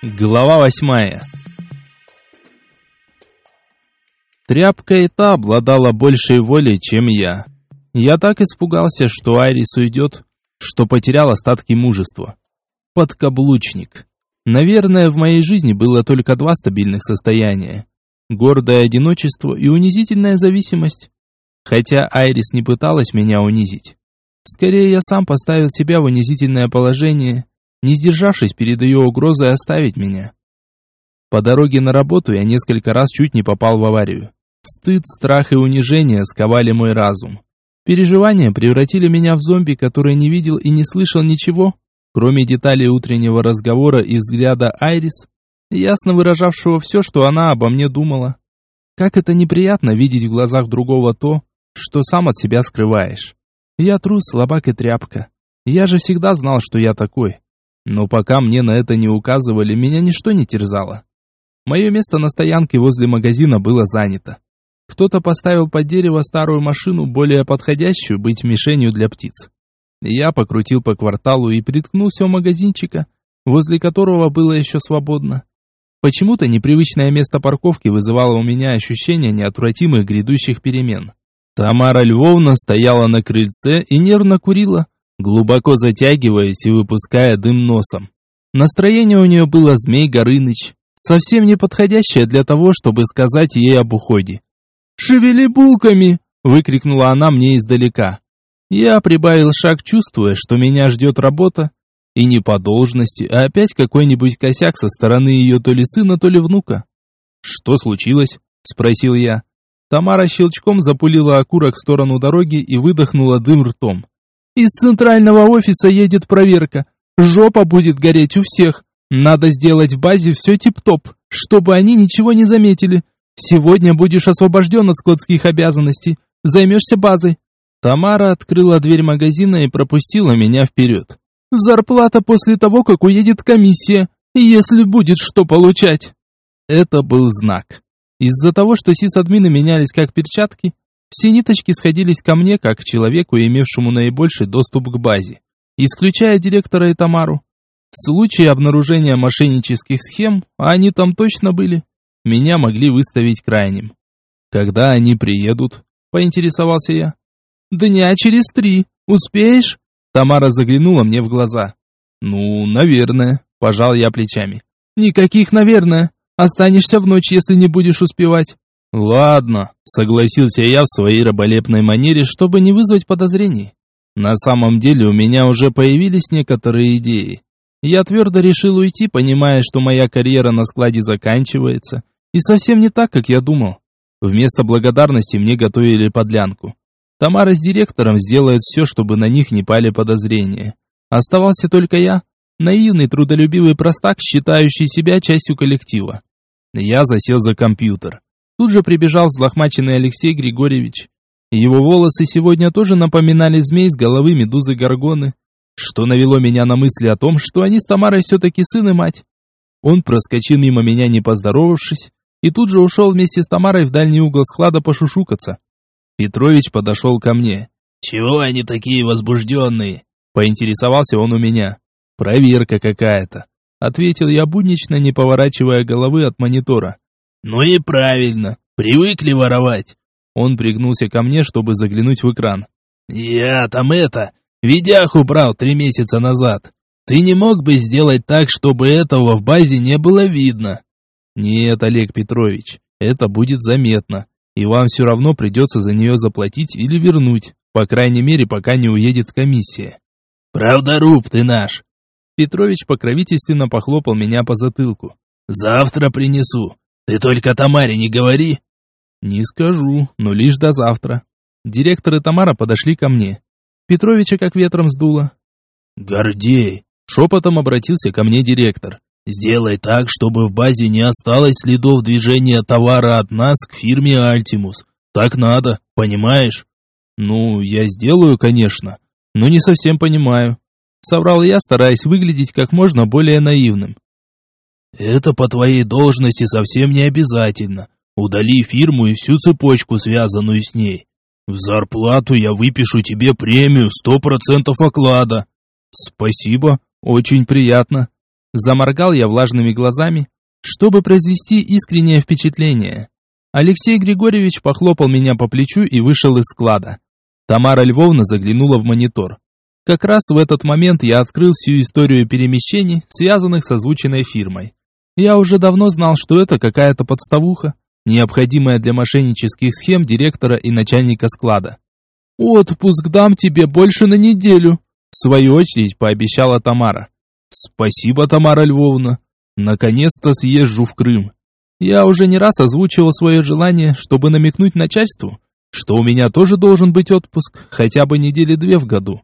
Глава восьмая. Тряпка и та обладала большей волей, чем я. Я так испугался, что Айрис уйдет, что потерял остатки мужества. Подкаблучник. Наверное, в моей жизни было только два стабильных состояния. Гордое одиночество и унизительная зависимость. Хотя Айрис не пыталась меня унизить. Скорее, я сам поставил себя в унизительное положение, не сдержавшись перед ее угрозой оставить меня. По дороге на работу я несколько раз чуть не попал в аварию. Стыд, страх и унижение сковали мой разум. Переживания превратили меня в зомби, который не видел и не слышал ничего, кроме деталей утреннего разговора и взгляда Айрис, ясно выражавшего все, что она обо мне думала. Как это неприятно видеть в глазах другого то, что сам от себя скрываешь. Я трус, слабак и тряпка. Я же всегда знал, что я такой. Но пока мне на это не указывали, меня ничто не терзало. Мое место на стоянке возле магазина было занято. Кто-то поставил под дерево старую машину, более подходящую быть мишенью для птиц. Я покрутил по кварталу и приткнулся у магазинчика, возле которого было еще свободно. Почему-то непривычное место парковки вызывало у меня ощущение неотвратимых грядущих перемен. Тамара Львовна стояла на крыльце и нервно курила, глубоко затягиваясь и выпуская дым носом. Настроение у нее было Змей Горыныч, совсем не подходящее для того, чтобы сказать ей об уходе. «Шевели булками!» — выкрикнула она мне издалека. Я прибавил шаг, чувствуя, что меня ждет работа, и не по должности, а опять какой-нибудь косяк со стороны ее то ли сына, то ли внука. «Что случилось?» — спросил я. Тамара щелчком запулила окурок в сторону дороги и выдохнула дым ртом. Из центрального офиса едет проверка. Жопа будет гореть у всех. Надо сделать в базе все тип-топ, чтобы они ничего не заметили. Сегодня будешь освобожден от скотских обязанностей. Займешься базой. Тамара открыла дверь магазина и пропустила меня вперед. Зарплата после того, как уедет комиссия, если будет что получать. Это был знак. Из-за того, что сисадмины менялись как перчатки, все ниточки сходились ко мне, как к человеку, имевшему наибольший доступ к базе, исключая директора и Тамару. В случае обнаружения мошеннических схем, а они там точно были, меня могли выставить крайним. Когда они приедут, поинтересовался я. Дня через три. Успеешь? Тамара заглянула мне в глаза. Ну, наверное, пожал я плечами. Никаких, наверное. Останешься в ночь, если не будешь успевать. «Ладно», — согласился я в своей раболепной манере, чтобы не вызвать подозрений. На самом деле у меня уже появились некоторые идеи. Я твердо решил уйти, понимая, что моя карьера на складе заканчивается, и совсем не так, как я думал. Вместо благодарности мне готовили подлянку. Тамара с директором сделают все, чтобы на них не пали подозрения. Оставался только я, наивный, трудолюбивый простак, считающий себя частью коллектива. Я засел за компьютер. Тут же прибежал взлохмаченный Алексей Григорьевич. Его волосы сегодня тоже напоминали змей с головы медузы Горгоны, что навело меня на мысли о том, что они с Тамарой все-таки сын и мать. Он проскочил мимо меня, не поздоровавшись, и тут же ушел вместе с Тамарой в дальний угол склада пошушукаться. Петрович подошел ко мне. «Чего они такие возбужденные?» Поинтересовался он у меня. «Проверка какая-то», — ответил я буднично, не поворачивая головы от монитора. «Ну и правильно, привыкли воровать». Он пригнулся ко мне, чтобы заглянуть в экран. «Я там это, видяху брал три месяца назад. Ты не мог бы сделать так, чтобы этого в базе не было видно?» «Нет, Олег Петрович, это будет заметно, и вам все равно придется за нее заплатить или вернуть, по крайней мере, пока не уедет комиссия». «Правда, руб ты наш!» Петрович покровительственно похлопал меня по затылку. «Завтра принесу. Ты только Тамаре не говори. Не скажу, но лишь до завтра. Директор и Тамара подошли ко мне. Петровича как ветром сдуло. Гордей, шепотом обратился ко мне директор. Сделай так, чтобы в базе не осталось следов движения товара от нас к фирме Альтимус. Так надо, понимаешь? Ну, я сделаю, конечно, но не совсем понимаю. Соврал я, стараясь выглядеть как можно более наивным. Это по твоей должности совсем не обязательно. Удали фирму и всю цепочку, связанную с ней. В зарплату я выпишу тебе премию сто процентов оклада. Спасибо, очень приятно. Заморгал я влажными глазами, чтобы произвести искреннее впечатление. Алексей Григорьевич похлопал меня по плечу и вышел из склада. Тамара Львовна заглянула в монитор. Как раз в этот момент я открыл всю историю перемещений, связанных с озвученной фирмой. Я уже давно знал, что это какая-то подставуха, необходимая для мошеннических схем директора и начальника склада. «Отпуск дам тебе больше на неделю», в свою очередь пообещала Тамара. «Спасибо, Тамара Львовна. Наконец-то съезжу в Крым. Я уже не раз озвучивал свое желание, чтобы намекнуть начальству, что у меня тоже должен быть отпуск, хотя бы недели две в году.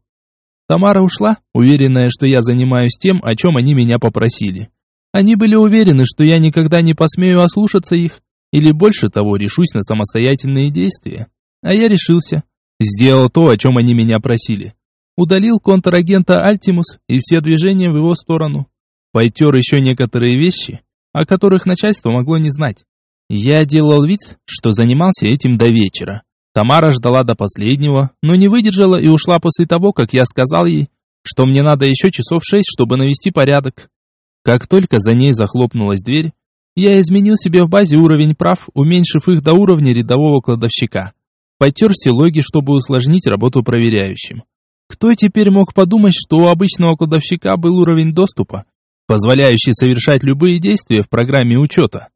Тамара ушла, уверенная, что я занимаюсь тем, о чем они меня попросили. Они были уверены, что я никогда не посмею ослушаться их, или больше того, решусь на самостоятельные действия. А я решился. Сделал то, о чем они меня просили. Удалил контрагента Альтимус и все движения в его сторону. Потер еще некоторые вещи, о которых начальство могло не знать. Я делал вид, что занимался этим до вечера. Тамара ждала до последнего, но не выдержала и ушла после того, как я сказал ей, что мне надо еще часов шесть, чтобы навести порядок. Как только за ней захлопнулась дверь, я изменил себе в базе уровень прав, уменьшив их до уровня рядового кладовщика. Потер все логи, чтобы усложнить работу проверяющим. Кто теперь мог подумать, что у обычного кладовщика был уровень доступа, позволяющий совершать любые действия в программе учета.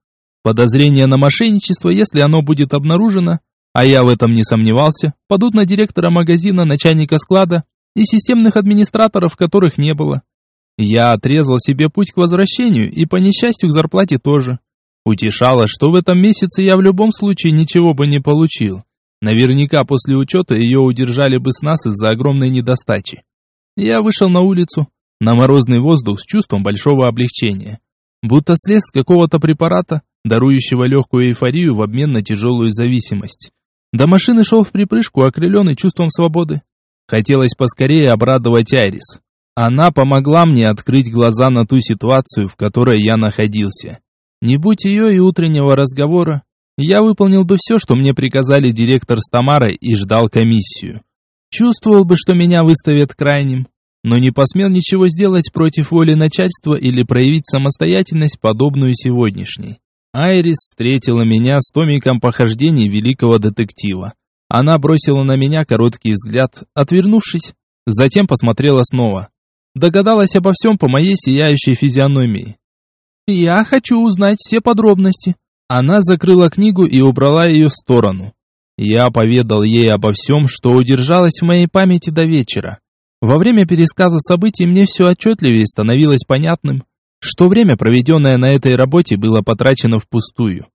Подозрения на мошенничество, если оно будет обнаружено, а я в этом не сомневался, падут на директора магазина, начальника склада и системных администраторов, которых не было. Я отрезал себе путь к возвращению и по несчастью к зарплате тоже. Утешало, что в этом месяце я в любом случае ничего бы не получил. Наверняка после учета ее удержали бы с нас из-за огромной недостачи. Я вышел на улицу, на морозный воздух с чувством большого облегчения. Будто слез с какого-то препарата, дарующего легкую эйфорию в обмен на тяжелую зависимость. До машины шел в припрыжку, окрыленный чувством свободы. Хотелось поскорее обрадовать Айрис. Она помогла мне открыть глаза на ту ситуацию, в которой я находился. Не будь ее и утреннего разговора, я выполнил бы все, что мне приказали директор с Тамарой и ждал комиссию. Чувствовал бы, что меня выставят крайним, но не посмел ничего сделать против воли начальства или проявить самостоятельность, подобную сегодняшней. Айрис встретила меня с томиком похождений великого детектива. Она бросила на меня короткий взгляд, отвернувшись, затем посмотрела снова. Догадалась обо всем по моей сияющей физиономии. «Я хочу узнать все подробности». Она закрыла книгу и убрала ее в сторону. Я поведал ей обо всем, что удержалось в моей памяти до вечера. Во время пересказа событий мне все отчетливее становилось понятным, что время, проведенное на этой работе, было потрачено впустую.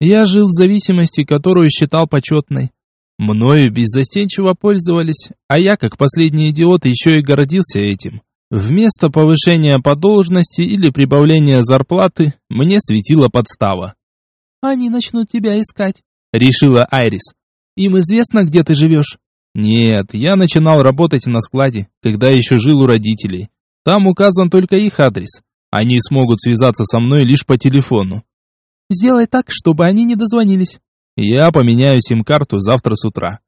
Я жил в зависимости, которую считал почетной. Мною беззастенчиво пользовались, а я, как последний идиот, еще и гордился этим. Вместо повышения по должности или прибавления зарплаты, мне светила подстава. «Они начнут тебя искать», — решила Айрис. «Им известно, где ты живешь?» Нет, я начинал работать на складе, когда еще жил у родителей. Там указан только их адрес. Они смогут связаться со мной лишь по телефону. Сделай так, чтобы они не дозвонились. Я поменяю сим-карту завтра с утра.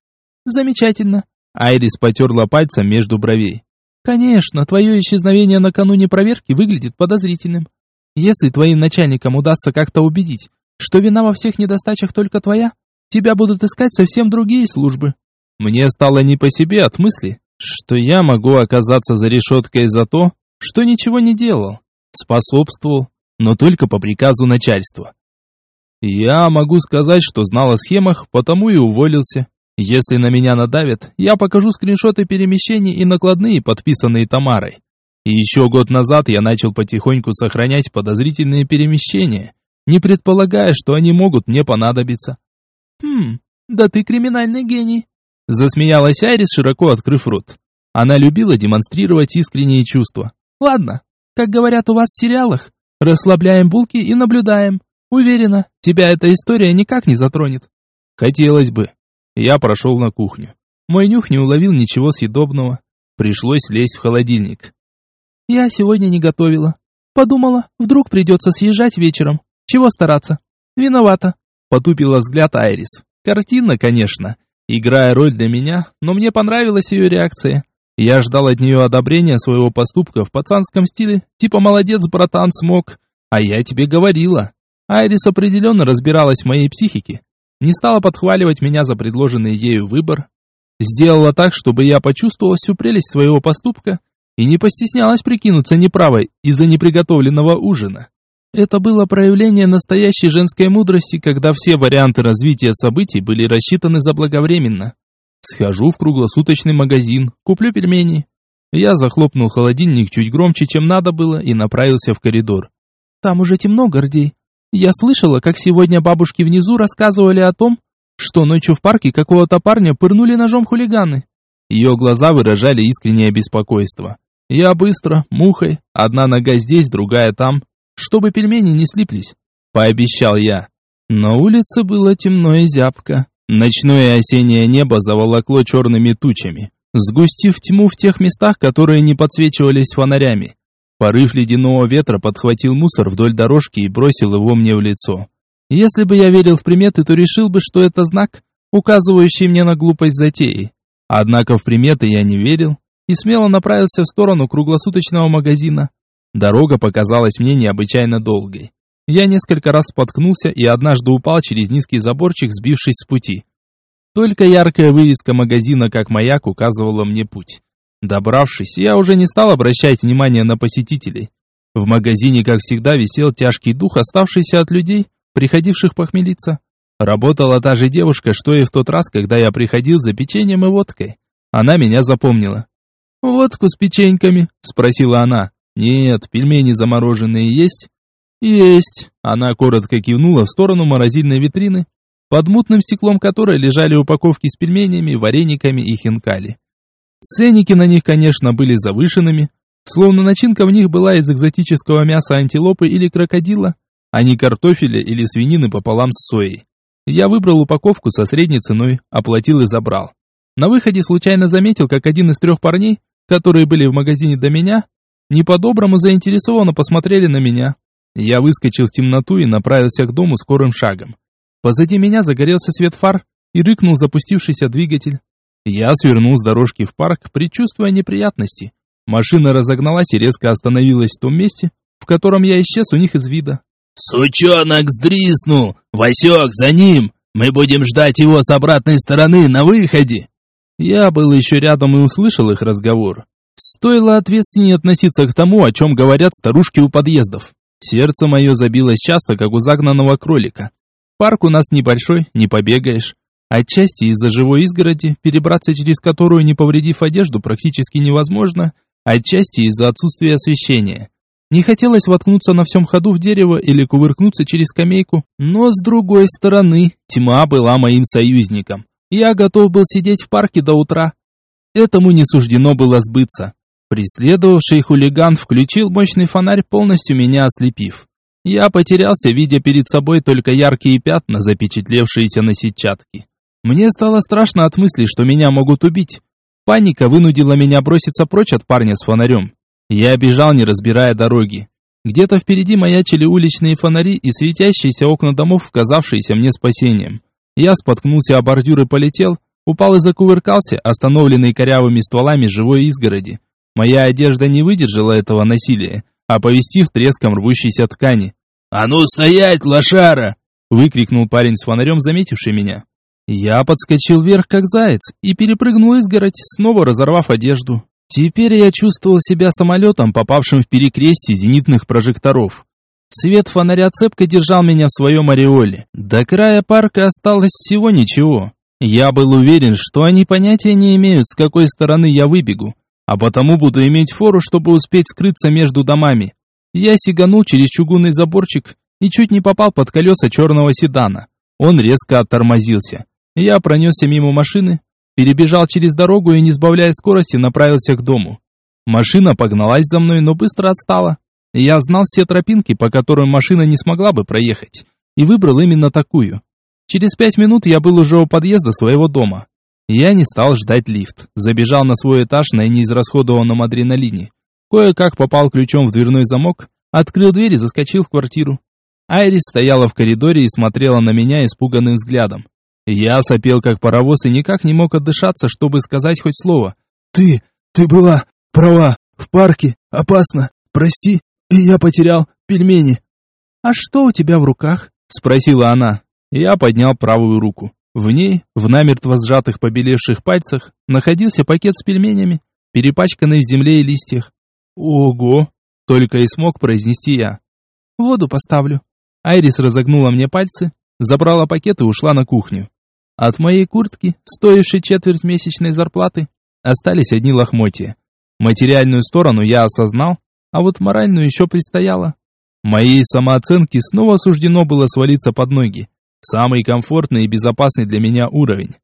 Замечательно. Айрис потерла пальцем между бровей. Конечно, твое исчезновение накануне проверки выглядит подозрительным. Если твоим начальникам удастся как-то убедить, что вина во всех недостачах только твоя, тебя будут искать совсем другие службы. Мне стало не по себе от мысли, что я могу оказаться за решеткой за то, что ничего не делал, способствовал, но только по приказу начальства. Я могу сказать, что знал о схемах, потому и уволился. Если на меня надавят, я покажу скриншоты перемещений и накладные, подписанные Тамарой. И еще год назад я начал потихоньку сохранять подозрительные перемещения, не предполагая, что они могут мне понадобиться. Хм, да ты криминальный гений. Засмеялась Айрис, широко открыв рот. Она любила демонстрировать искренние чувства. «Ладно, как говорят у вас в сериалах, расслабляем булки и наблюдаем. Уверена, тебя эта история никак не затронет». «Хотелось бы». Я прошел на кухню. Мой нюх не уловил ничего съедобного. Пришлось лезть в холодильник. «Я сегодня не готовила. Подумала, вдруг придется съезжать вечером. Чего стараться? Виновата». Потупила взгляд Айрис. Картина, конечно, играя роль для меня, но мне понравилась ее реакция. Я ждал от нее одобрения своего поступка в пацанском стиле, типа «молодец, братан, смог», а я тебе говорила. Айрис определенно разбиралась в моей психике, не стала подхваливать меня за предложенный ею выбор, сделала так, чтобы я почувствовал всю прелесть своего поступка и не постеснялась прикинуться неправой из-за неприготовленного ужина. Это было проявление настоящей женской мудрости, когда все варианты развития событий были рассчитаны заблаговременно. Схожу в круглосуточный магазин, куплю пельмени. Я захлопнул холодильник чуть громче, чем надо было, и направился в коридор. Там уже темно, Гордей. Я слышала, как сегодня бабушки внизу рассказывали о том, что ночью в парке какого-то парня пырнули ножом хулиганы. Ее глаза выражали искреннее беспокойство. Я быстро, мухой, одна нога здесь, другая там, чтобы пельмени не слиплись, пообещал я. На улице было темно и зябко. Ночное осеннее небо заволокло черными тучами, сгустив тьму в тех местах, которые не подсвечивались фонарями. Порыв ледяного ветра подхватил мусор вдоль дорожки и бросил его мне в лицо. Если бы я верил в приметы, то решил бы, что это знак, указывающий мне на глупость затеи. Однако в приметы я не верил и смело направился в сторону круглосуточного магазина. Дорога показалась мне необычайно долгой. Я несколько раз споткнулся и однажды упал через низкий заборчик, сбившись с пути. Только яркая вывеска магазина как маяк указывала мне путь. Добравшись, я уже не стал обращать внимания на посетителей. В магазине, как всегда, висел тяжкий дух, оставшийся от людей, приходивших похмелиться. Работала та же девушка, что и в тот раз, когда я приходил за печеньем и водкой. Она меня запомнила. «Водку с печеньками?» – спросила она. «Нет, пельмени замороженные есть?» «Есть!» Она коротко кивнула в сторону морозильной витрины, под мутным стеклом которой лежали упаковки с пельменями, варениками и хинкали. Ценники на них, конечно, были завышенными, словно начинка в них была из экзотического мяса антилопы или крокодила, а не картофеля или свинины пополам с соей. Я выбрал упаковку со средней ценой, оплатил и забрал. На выходе случайно заметил, как один из трех парней, которые были в магазине до меня, не по-доброму заинтересованно посмотрели на меня. Я выскочил в темноту и направился к дому скорым шагом. Позади меня загорелся свет фар и рыкнул запустившийся двигатель. Я свернул с дорожки в парк, предчувствуя неприятности. Машина разогналась и резко остановилась в том месте, в котором я исчез у них из вида. «Сучонок сдриснул! Васек, за ним! Мы будем ждать его с обратной стороны на выходе!» Я был еще рядом и услышал их разговор. Стоило ответственнее относиться к тому, о чем говорят старушки у подъездов. Сердце мое забилось часто, как у загнанного кролика. Парк у нас небольшой, не побегаешь. Отчасти из-за живой изгороди, перебраться через которую, не повредив одежду, практически невозможно, отчасти из-за отсутствия освещения. Не хотелось воткнуться на всем ходу в дерево или кувыркнуться через скамейку, но с другой стороны, тьма была моим союзником. Я готов был сидеть в парке до утра. Этому не суждено было сбыться. Преследовавший хулиган включил мощный фонарь, полностью меня ослепив. Я потерялся, видя перед собой только яркие пятна, запечатлевшиеся на сетчатке. Мне стало страшно от мысли, что меня могут убить. Паника вынудила меня броситься прочь от парня с фонарем. Я бежал, не разбирая дороги. Где-то впереди маячили уличные фонари и светящиеся окна домов, казавшиеся мне спасением. Я споткнулся о бордюр и полетел, упал и закувыркался, остановленный корявыми стволами живой изгороди. Моя одежда не выдержала этого насилия, оповестив треском рвущейся ткани. «А ну стоять, лошара!» выкрикнул парень с фонарем, заметивший меня. Я подскочил вверх, как заяц, и перепрыгнул изгородь, снова разорвав одежду. Теперь я чувствовал себя самолетом, попавшим в перекрестие зенитных прожекторов. Свет фонаря цепко держал меня в своем ореоле. До края парка осталось всего ничего. Я был уверен, что они понятия не имеют, с какой стороны я выбегу а потому буду иметь фору, чтобы успеть скрыться между домами. Я сиганул через чугунный заборчик и чуть не попал под колеса черного седана. Он резко оттормозился. Я пронесся мимо машины, перебежал через дорогу и, не сбавляя скорости, направился к дому. Машина погналась за мной, но быстро отстала. Я знал все тропинки, по которым машина не смогла бы проехать, и выбрал именно такую. Через пять минут я был уже у подъезда своего дома. Я не стал ждать лифт. Забежал на свой этаж на неизрасходованном адреналине. Кое-как попал ключом в дверной замок, открыл дверь и заскочил в квартиру. Айрис стояла в коридоре и смотрела на меня испуганным взглядом. Я сопел как паровоз и никак не мог отдышаться, чтобы сказать хоть слово. «Ты! Ты была права, в парке, опасно, прости, и я потерял пельмени. А что у тебя в руках? Спросила она. Я поднял правую руку. В ней, в намертво сжатых побелевших пальцах, находился пакет с пельменями, перепачканный в земле и листьях. Ого! Только и смог произнести я. Воду поставлю. Айрис разогнула мне пальцы, забрала пакет и ушла на кухню. От моей куртки, стоившей четверть месячной зарплаты, остались одни лохмотья. Материальную сторону я осознал, а вот моральную еще предстояло. Моей самооценке снова суждено было свалиться под ноги. Самый комфортный и безопасный для меня уровень.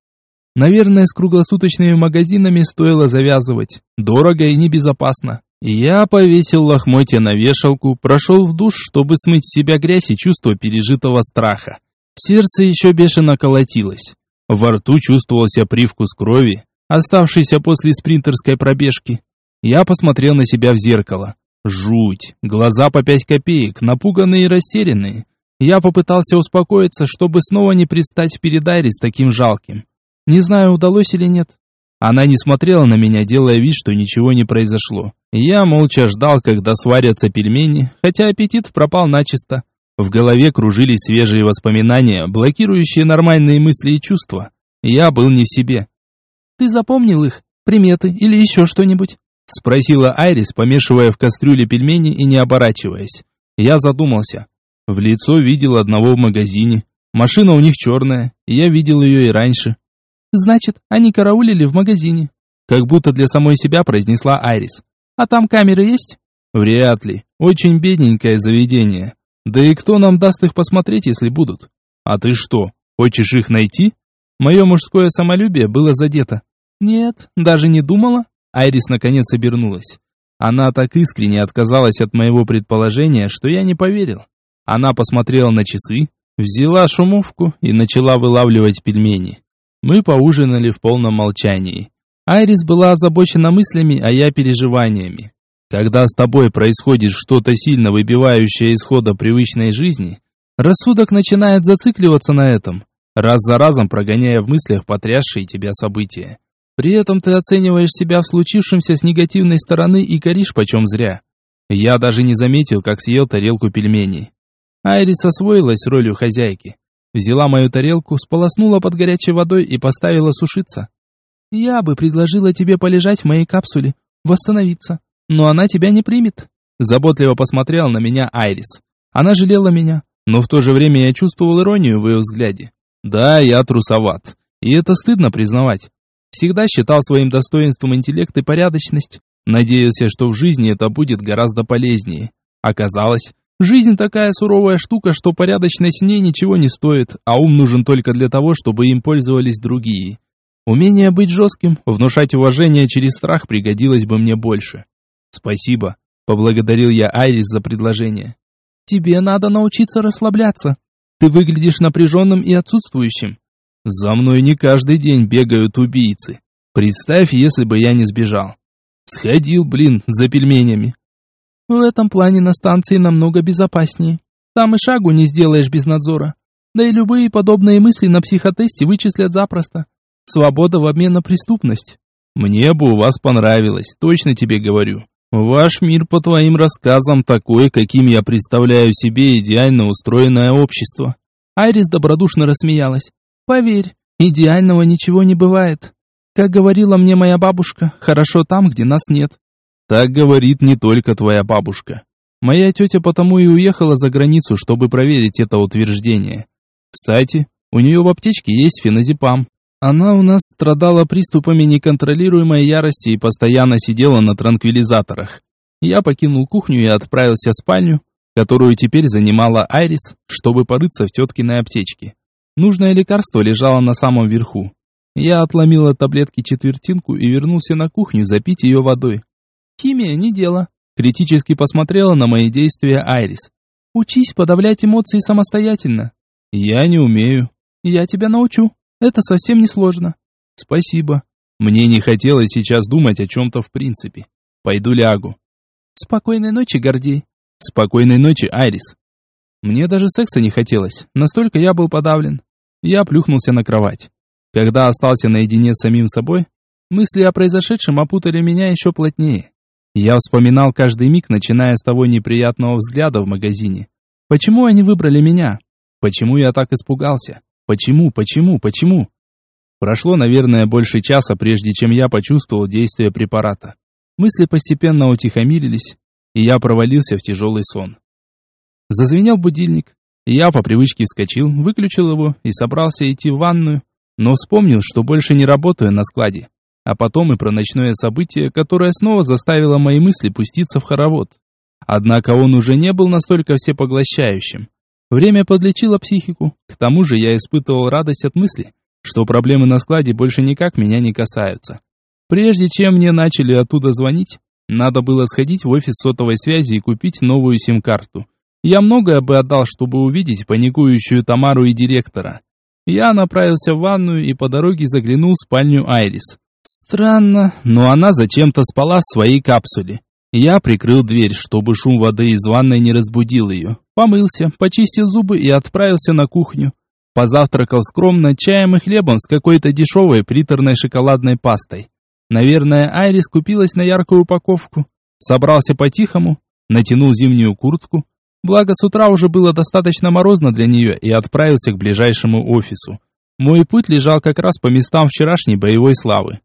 Наверное, с круглосуточными магазинами стоило завязывать. Дорого и небезопасно. Я повесил лохмотья на вешалку, прошел в душ, чтобы смыть с себя грязь и чувство пережитого страха. Сердце еще бешено колотилось. Во рту чувствовался привкус крови, оставшийся после спринтерской пробежки. Я посмотрел на себя в зеркало. Жуть, глаза по пять копеек, напуганные и растерянные. Я попытался успокоиться, чтобы снова не предстать перед Айрис таким жалким. Не знаю, удалось или нет. Она не смотрела на меня, делая вид, что ничего не произошло. Я молча ждал, когда сварятся пельмени, хотя аппетит пропал начисто. В голове кружились свежие воспоминания, блокирующие нормальные мысли и чувства. Я был не в себе. «Ты запомнил их? Приметы или еще что-нибудь?» Спросила Айрис, помешивая в кастрюле пельмени и не оборачиваясь. Я задумался. В лицо видел одного в магазине. Машина у них черная, я видел ее и раньше. Значит, они караулили в магазине. Как будто для самой себя произнесла Айрис. А там камеры есть? Вряд ли. Очень бедненькое заведение. Да и кто нам даст их посмотреть, если будут? А ты что, хочешь их найти? Мое мужское самолюбие было задето. Нет, даже не думала. Айрис наконец обернулась. Она так искренне отказалась от моего предположения, что я не поверил. Она посмотрела на часы, взяла шумовку и начала вылавливать пельмени. Мы поужинали в полном молчании. Айрис была озабочена мыслями, а я переживаниями. Когда с тобой происходит что-то сильно выбивающее из хода привычной жизни, рассудок начинает зацикливаться на этом, раз за разом прогоняя в мыслях потрясшие тебя события. При этом ты оцениваешь себя в случившемся с негативной стороны и коришь почем зря. Я даже не заметил, как съел тарелку пельменей. Айрис освоилась ролью хозяйки. Взяла мою тарелку, сполоснула под горячей водой и поставила сушиться. Я бы предложила тебе полежать в моей капсуле, восстановиться, но она тебя не примет. Заботливо посмотрела на меня Айрис. Она жалела меня, но в то же время я чувствовал иронию в ее взгляде. Да, я трусоват, и это стыдно признавать. Всегда считал своим достоинством интеллект и порядочность. Надеялся, что в жизни это будет гораздо полезнее. Оказалось, жизнь такая суровая штука, что порядочность ней ничего не стоит, а ум нужен только для того, чтобы им пользовались другие. Умение быть жестким, внушать уважение через страх пригодилось бы мне больше. Спасибо, поблагодарил я Айрис за предложение. Тебе надо научиться расслабляться. Ты выглядишь напряженным и отсутствующим. За мной не каждый день бегают убийцы. Представь, если бы я не сбежал. Сходил, блин, за пельменями. В этом плане на станции намного безопаснее. Там и шагу не сделаешь без надзора. Да и любые подобные мысли на психотесте вычислят запросто. Свобода в обмен на преступность. Мне бы у вас понравилось, точно тебе говорю. Ваш мир по твоим рассказам такой, каким я представляю себе идеально устроенное общество. Айрис добродушно рассмеялась. Поверь, идеального ничего не бывает. Как говорила мне моя бабушка, хорошо там, где нас нет. Так говорит не только твоя бабушка. Моя тетя потому и уехала за границу, чтобы проверить это утверждение. Кстати, у нее в аптечке есть феназепам. Она у нас страдала приступами неконтролируемой ярости и постоянно сидела на транквилизаторах. Я покинул кухню и отправился в спальню, которую теперь занимала Айрис, чтобы порыться в теткиной аптечке. Нужное лекарство лежало на самом верху. Я отломил от таблетки четвертинку и вернулся на кухню запить ее водой. Химия не дело. Критически посмотрела на мои действия Айрис. Учись подавлять эмоции самостоятельно. Я не умею. Я тебя научу. Это совсем не сложно. Спасибо. Мне не хотелось сейчас думать о чем-то в принципе. Пойду лягу. Спокойной ночи, Гордей. Спокойной ночи, Айрис. Мне даже секса не хотелось, настолько я был подавлен. Я плюхнулся на кровать. Когда остался наедине с самим собой, Мысли о произошедшем опутали меня еще плотнее. Я вспоминал каждый миг, начиная с того неприятного взгляда в магазине. Почему они выбрали меня? Почему я так испугался? Почему, почему, почему? Прошло, наверное, больше часа, прежде чем я почувствовал действие препарата. Мысли постепенно утихомирились, и я провалился в тяжелый сон. Зазвенел будильник, я по привычке вскочил, выключил его и собрался идти в ванную, но вспомнил, что больше не работаю на складе. А потом и про ночное событие, которое снова заставило мои мысли пуститься в хоровод. Однако он уже не был настолько всепоглощающим. Время подлечило психику. К тому же я испытывал радость от мысли, что проблемы на складе больше никак меня не касаются. Прежде чем мне начали оттуда звонить, надо было сходить в офис сотовой связи и купить новую сим-карту. Я многое бы отдал, чтобы увидеть паникующую Тамару и директора. Я направился в ванную и по дороге заглянул в спальню Айрис. Странно, но она зачем-то спала в своей капсуле. Я прикрыл дверь, чтобы шум воды из ванной не разбудил ее. Помылся, почистил зубы и отправился на кухню. Позавтракал скромно чаем и хлебом с какой-то дешевой приторной шоколадной пастой. Наверное, Айрис купилась на яркую упаковку. Собрался по-тихому, натянул зимнюю куртку. Благо, с утра уже было достаточно морозно для нее и отправился к ближайшему офису. Мой путь лежал как раз по местам вчерашней боевой славы.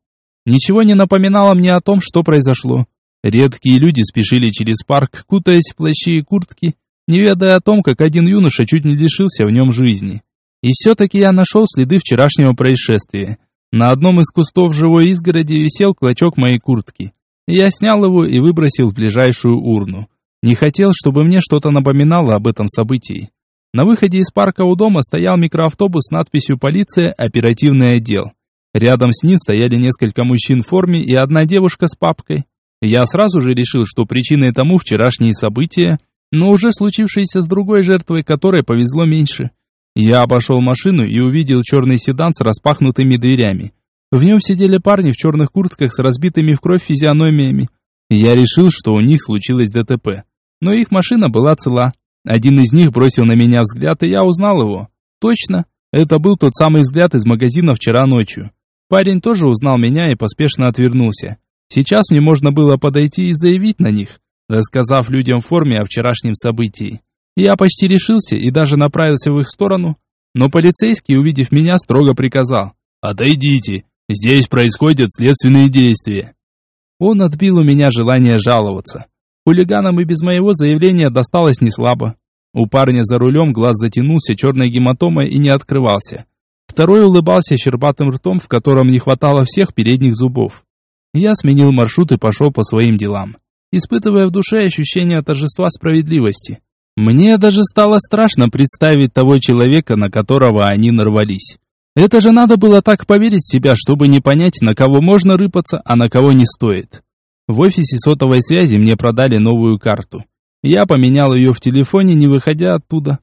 Ничего не напоминало мне о том, что произошло. Редкие люди спешили через парк, кутаясь в плащи и куртки, не ведая о том, как один юноша чуть не лишился в нем жизни. И все-таки я нашел следы вчерашнего происшествия. На одном из кустов живой изгороди висел клочок моей куртки. Я снял его и выбросил в ближайшую урну. Не хотел, чтобы мне что-то напоминало об этом событии. На выходе из парка у дома стоял микроавтобус с надписью «Полиция. Оперативный отдел». Рядом с ним стояли несколько мужчин в форме и одна девушка с папкой. Я сразу же решил, что причиной тому вчерашние события, но уже случившиеся с другой жертвой, которой повезло меньше. Я обошел машину и увидел черный седан с распахнутыми дверями. В нем сидели парни в черных куртках с разбитыми в кровь физиономиями. Я решил, что у них случилось ДТП. Но их машина была цела. Один из них бросил на меня взгляд, и я узнал его. Точно, это был тот самый взгляд из магазина вчера ночью. Парень тоже узнал меня и поспешно отвернулся. Сейчас мне можно было подойти и заявить на них, рассказав людям в форме о вчерашнем событии. Я почти решился и даже направился в их сторону, но полицейский, увидев меня, строго приказал. «Отойдите, здесь происходят следственные действия». Он отбил у меня желание жаловаться. Хулиганам и без моего заявления досталось неслабо. У парня за рулем глаз затянулся черной гематомой и не открывался. Второй улыбался щербатым ртом, в котором не хватало всех передних зубов. Я сменил маршрут и пошел по своим делам, испытывая в душе ощущение торжества справедливости. Мне даже стало страшно представить того человека, на которого они нарвались. Это же надо было так поверить в себя, чтобы не понять, на кого можно рыпаться, а на кого не стоит. В офисе сотовой связи мне продали новую карту. Я поменял ее в телефоне, не выходя оттуда.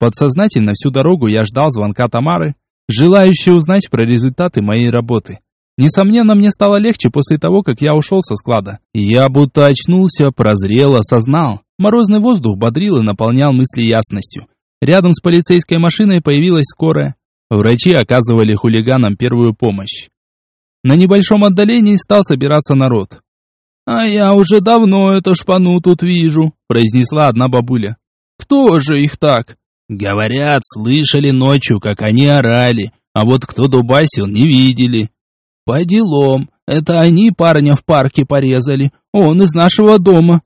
Подсознательно всю дорогу я ждал звонка Тамары, желающей узнать про результаты моей работы. Несомненно, мне стало легче после того, как я ушел со склада. Я будто очнулся, прозрел, осознал. Морозный воздух бодрил и наполнял мысли ясностью. Рядом с полицейской машиной появилась скорая. Врачи оказывали хулиганам первую помощь. На небольшом отдалении стал собираться народ. «А я уже давно эту шпану тут вижу», — произнесла одна бабуля. «Кто же их так?» «Говорят, слышали ночью, как они орали, а вот кто дубасил, не видели». «По делам. Это они парня в парке порезали. Он из нашего дома.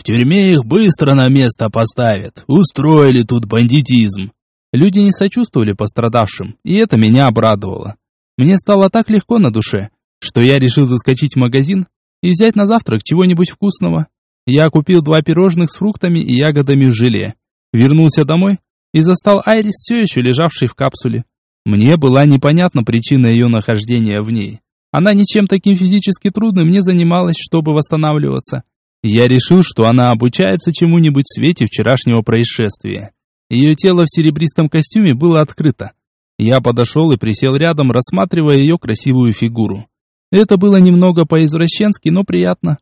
В тюрьме их быстро на место поставят. Устроили тут бандитизм. Люди не сочувствовали пострадавшим, и это меня обрадовало. Мне стало так легко на душе, что я решил заскочить в магазин и взять на завтрак чего-нибудь вкусного. Я купил два пирожных с фруктами и ягодами в желе. Вернулся домой и застал Айрис все еще лежавшей в капсуле. Мне была непонятна причина ее нахождения в ней. Она ничем таким физически трудным не занималась, чтобы восстанавливаться. Я решил, что она обучается чему-нибудь в свете вчерашнего происшествия. Ее тело в серебристом костюме было открыто. Я подошел и присел рядом, рассматривая ее красивую фигуру. Это было немного по-извращенски, но приятно.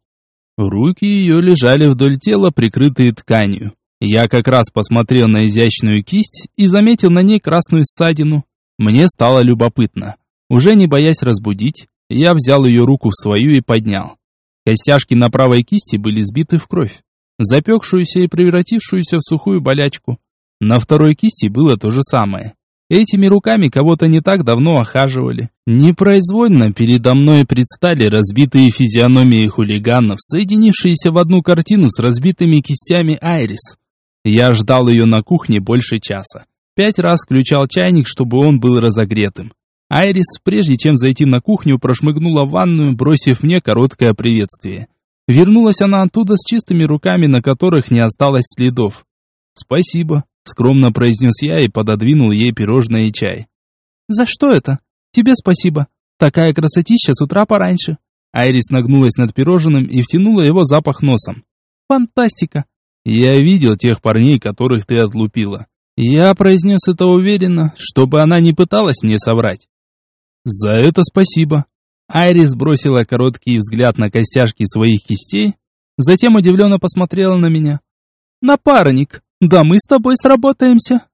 Руки ее лежали вдоль тела, прикрытые тканью. Я как раз посмотрел на изящную кисть и заметил на ней красную ссадину. Мне стало любопытно. Уже не боясь разбудить, Я взял ее руку в свою и поднял. Костяшки на правой кисти были сбиты в кровь, запекшуюся и превратившуюся в сухую болячку. На второй кисти было то же самое. Этими руками кого-то не так давно охаживали. Непроизвольно передо мной предстали разбитые физиономии хулиганов, соединившиеся в одну картину с разбитыми кистями Айрис. Я ждал ее на кухне больше часа. Пять раз включал чайник, чтобы он был разогретым. Айрис, прежде чем зайти на кухню, прошмыгнула в ванную, бросив мне короткое приветствие. Вернулась она оттуда с чистыми руками, на которых не осталось следов. «Спасибо», — скромно произнес я и пододвинул ей пирожное и чай. «За что это? Тебе спасибо. Такая красотища с утра пораньше». Айрис нагнулась над пирожным и втянула его запах носом. «Фантастика!» «Я видел тех парней, которых ты отлупила. Я произнес это уверенно, чтобы она не пыталась мне соврать. «За это спасибо». Айрис бросила короткий взгляд на костяшки своих кистей, затем удивленно посмотрела на меня. «Напарник, да мы с тобой сработаемся».